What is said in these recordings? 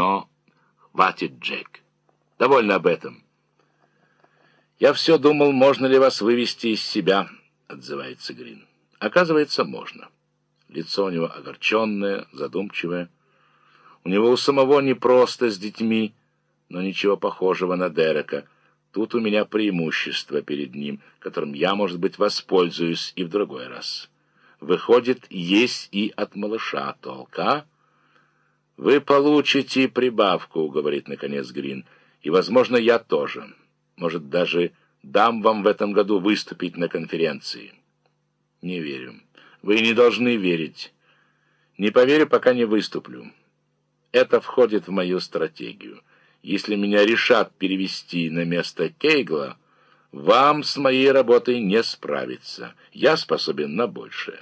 Но хватит, Джек. Довольно об этом. Я все думал, можно ли вас вывести из себя, отзывается Грин. Оказывается, можно. Лицо у него огорченное, задумчивое. У него у самого не просто с детьми, но ничего похожего на Дерека. Тут у меня преимущество перед ним, которым я, может быть, воспользуюсь и в другой раз. Выходит, есть и от малыша толка. «Вы получите прибавку», — говорит, наконец, Грин, — «и, возможно, я тоже. Может, даже дам вам в этом году выступить на конференции». «Не верю. Вы не должны верить. Не поверю, пока не выступлю. Это входит в мою стратегию. Если меня решат перевести на место Кейгла, вам с моей работой не справиться. Я способен на большее.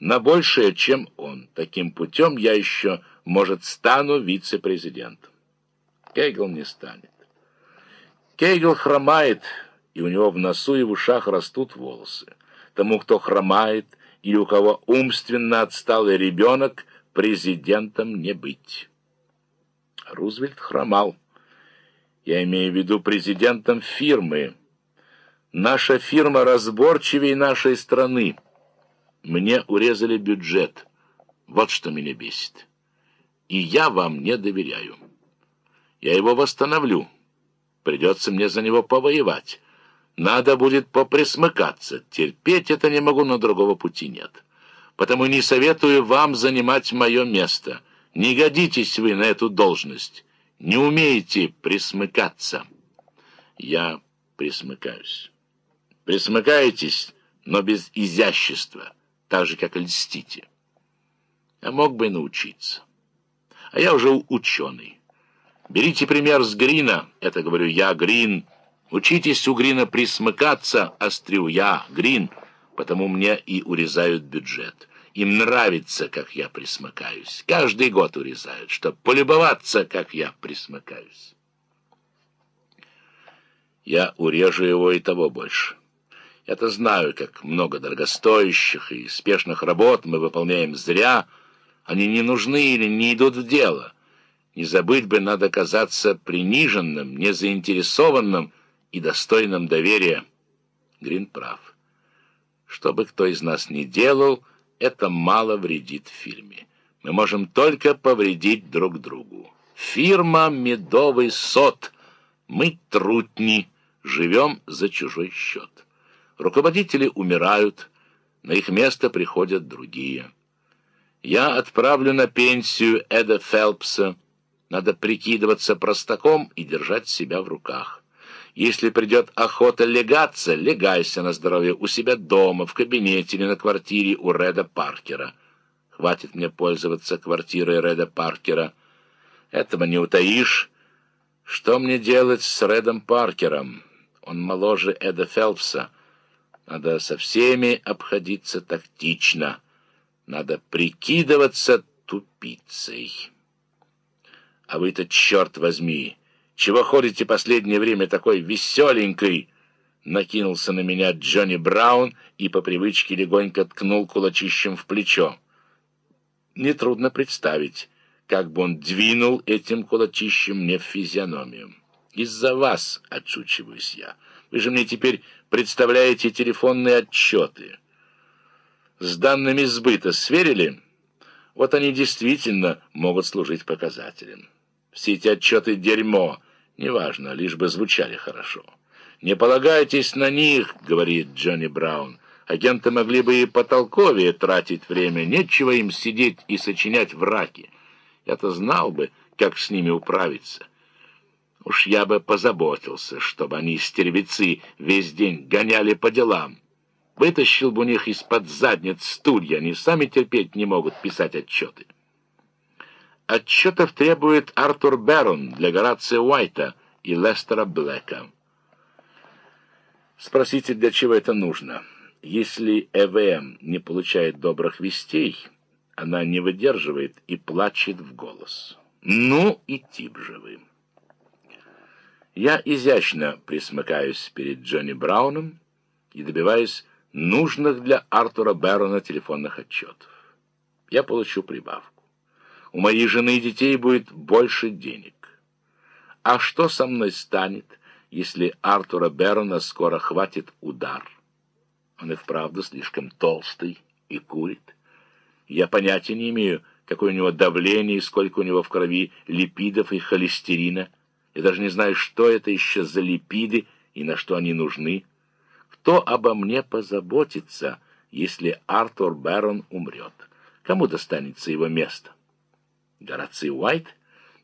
На большее, чем он. Таким путем я еще, может, стану вице-президентом. Кейгл не станет. Кейгл хромает, и у него в носу и в ушах растут волосы. Тому, кто хромает, или у кого умственно отсталый ребенок, президентом не быть. Рузвельт хромал. Я имею в виду президентом фирмы. Наша фирма разборчивее нашей страны. Мне урезали бюджет. Вот что меня бесит. И я вам не доверяю. Я его восстановлю. Придется мне за него повоевать. Надо будет поприсмыкаться. Терпеть это не могу, но другого пути нет. Потому не советую вам занимать мое место. Не годитесь вы на эту должность. Не умеете присмыкаться. Я присмыкаюсь. Присмыкаетесь, но без изящества, так же, как льстите. Я мог бы научиться. А я уже ученый. Берите пример с Грина, это говорю я, Грин, Учитесь у Грина присмыкаться, острю я, Грин, потому мне и урезают бюджет. Им нравится, как я присмыкаюсь. Каждый год урезают, чтобы полюбоваться, как я присмыкаюсь. Я урежу его и того больше. Я-то знаю, как много дорогостоящих и спешных работ мы выполняем зря. Они не нужны или не идут в дело. Не забыть бы, надо казаться приниженным, незаинтересованным, и достойным доверия. Грин прав. Что бы кто из нас ни делал, это мало вредит фирме. Мы можем только повредить друг другу. Фирма «Медовый сот». Мы трутни, живем за чужой счет. Руководители умирают, на их место приходят другие. Я отправлю на пенсию Эда Фелпса. Надо прикидываться простаком и держать себя в руках. Если придет охота легаться, легайся на здоровье у себя дома, в кабинете или на квартире у Реда Паркера. Хватит мне пользоваться квартирой Реда Паркера. Этого не утаишь. Что мне делать с Редом Паркером? Он моложе Эда Фелпса. Надо со всеми обходиться тактично. Надо прикидываться тупицей. А вы-то, черт возьми, чего ходите последнее время такой веселенькой?» Накинулся на меня Джонни Браун и по привычке легонько ткнул кулачищем в плечо. Нетрудно представить, как бы он двинул этим кулачищем мне в физиономию. «Из-за вас отшучиваюсь я. Вы же мне теперь представляете телефонные отчеты. С данными сбыта сверили? Вот они действительно могут служить показателем. Все эти отчеты — дерьмо». Неважно, лишь бы звучали хорошо. «Не полагайтесь на них», — говорит Джонни Браун. «Агенты могли бы и потолковее тратить время. Нечего им сидеть и сочинять враки. Я-то знал бы, как с ними управиться. Уж я бы позаботился, чтобы они, стервецы, весь день гоняли по делам. Вытащил бы у них из-под задниц стулья. Они сами терпеть не могут писать отчеты». Отчетов требует Артур Берон для Горация Уайта и Лестера Блэка. Спросите, для чего это нужно. Если ЭВМ не получает добрых вестей, она не выдерживает и плачет в голос. Ну и тип же вы. Я изящно присмыкаюсь перед Джонни Брауном и добиваюсь нужных для Артура Бэрона телефонных отчетов. Я получу прибавку. у моей жены и детей будет больше денег. А что со мной станет, если Артура Берона скоро хватит удар? Он и вправду слишком толстый и курит. Я понятия не имею, какое у него давление и сколько у него в крови липидов и холестерина. Я даже не знаю, что это еще за липиды и на что они нужны. Кто обо мне позаботится, если Артур Бэрон умрет? Кому достанется его место? Гораций Уайт?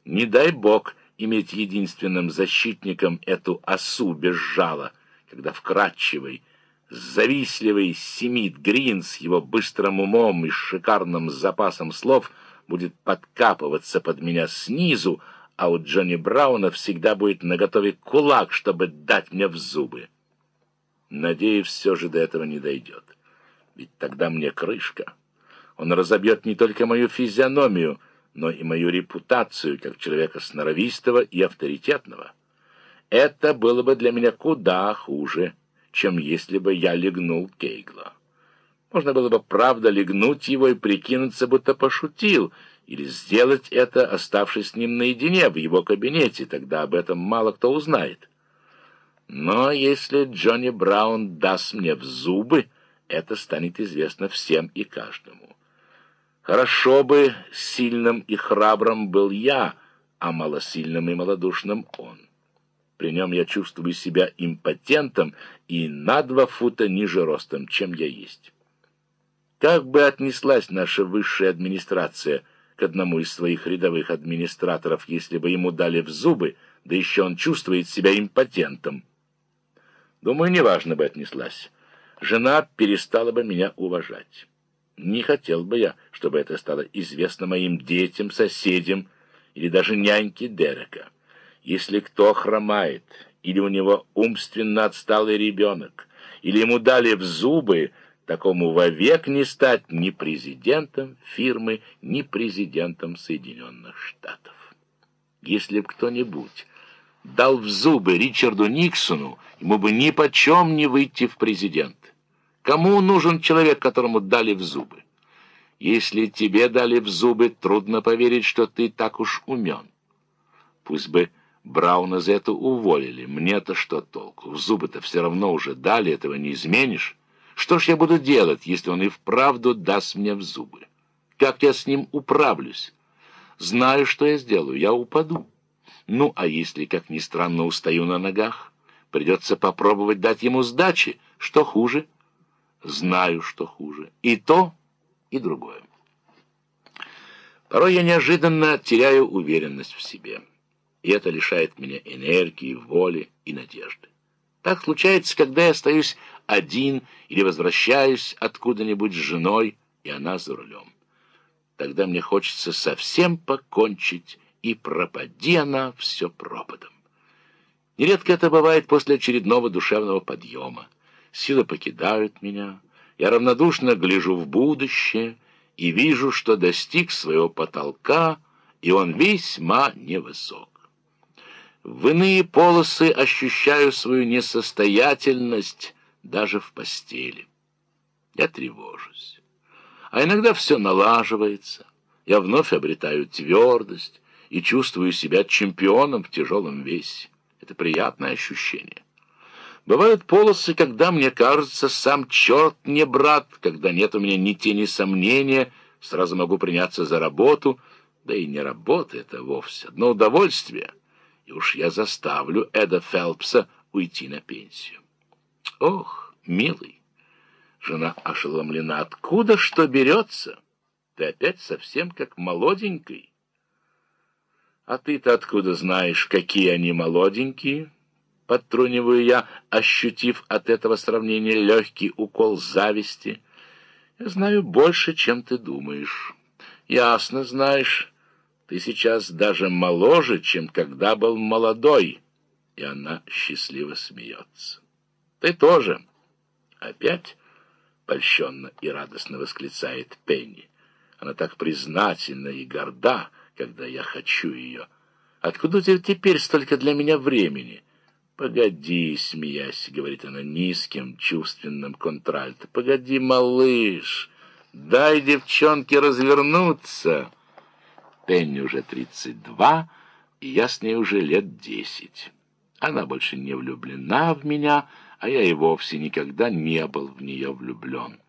Не дай бог иметь единственным защитником эту осу без жала, когда вкрадчивый, завистливый Семит Грин с его быстрым умом и шикарным запасом слов будет подкапываться под меня снизу, а у Джонни Брауна всегда будет наготове кулак, чтобы дать мне в зубы. Надеюсь, все же до этого не дойдет. Ведь тогда мне крышка. Он разобьет не только мою физиономию, но и мою репутацию как человека сноровистого и авторитетного. Это было бы для меня куда хуже, чем если бы я легнул Кейгла. Можно было бы, правда, легнуть его и прикинуться, будто пошутил, или сделать это, оставшись с ним наедине в его кабинете, тогда об этом мало кто узнает. Но если Джонни Браун даст мне в зубы, это станет известно всем и каждому. Хорошо бы сильным и храбрым был я, а малосильным и малодушным он. При нем я чувствую себя импотентом и на два фута ниже ростом, чем я есть. Как бы отнеслась наша высшая администрация к одному из своих рядовых администраторов, если бы ему дали в зубы, да еще он чувствует себя импотентом? Думаю, неважно бы отнеслась. Жена перестала бы меня уважать. Не хотел бы я, чтобы это стало известно моим детям, соседям или даже няньке Дерека. Если кто хромает, или у него умственно отсталый ребенок, или ему дали в зубы, такому вовек не стать ни президентом фирмы, ни президентом Соединенных Штатов. Если б кто-нибудь дал в зубы Ричарду Никсону, ему бы ни почем не выйти в президент. Кому нужен человек, которому дали в зубы? Если тебе дали в зубы, трудно поверить, что ты так уж умен. Пусть бы Брауна за это уволили. Мне-то что толку? В зубы-то все равно уже дали, этого не изменишь. Что ж я буду делать, если он и вправду даст мне в зубы? Как я с ним управлюсь? Знаю, что я сделаю. Я упаду. Ну, а если, как ни странно, устаю на ногах? Придется попробовать дать ему сдачи. Что хуже? Знаю, что хуже. И то, и другое. Порой я неожиданно теряю уверенность в себе и это лишает меня энергии, воли и надежды. Так случается, когда я остаюсь один или возвращаюсь откуда-нибудь с женой, и она за рулем. Тогда мне хочется совсем покончить, и пропади она все пропадом. Нередко это бывает после очередного душевного подъема. Силы покидают меня, я равнодушно гляжу в будущее и вижу, что достиг своего потолка, и он весьма невысок. В иные полосы ощущаю свою несостоятельность даже в постели. Я тревожусь. А иногда все налаживается. Я вновь обретаю твердость и чувствую себя чемпионом в тяжелом весе. Это приятное ощущение. Бывают полосы, когда мне кажется, сам черт не брат, когда нет у меня ни тени сомнения, сразу могу приняться за работу, да и не работа это вовсе, одно удовольствие — и уж я заставлю Эда Фелпса уйти на пенсию. Ох, милый, жена ошеломлена, откуда что берется? Ты опять совсем как молоденький. А ты-то откуда знаешь, какие они молоденькие? Подтруниваю я, ощутив от этого сравнения легкий укол зависти. Я знаю больше, чем ты думаешь. Ясно знаешь, ты сейчас даже моложе, чем когда был молодой. И она счастливо смеется. Ты тоже. Опять польщенно и радостно восклицает Пенни. Она так признательна и горда, когда я хочу ее. Откуда теперь столько для меня времени? Погоди, смеясь, говорит она низким, чувственным контральто. Погоди, малыш, дай девчонке развернуться. Пенни уже 32, и я с ней уже лет десять. Она больше не влюблена в меня, а я и вовсе никогда не был в нее влюблен.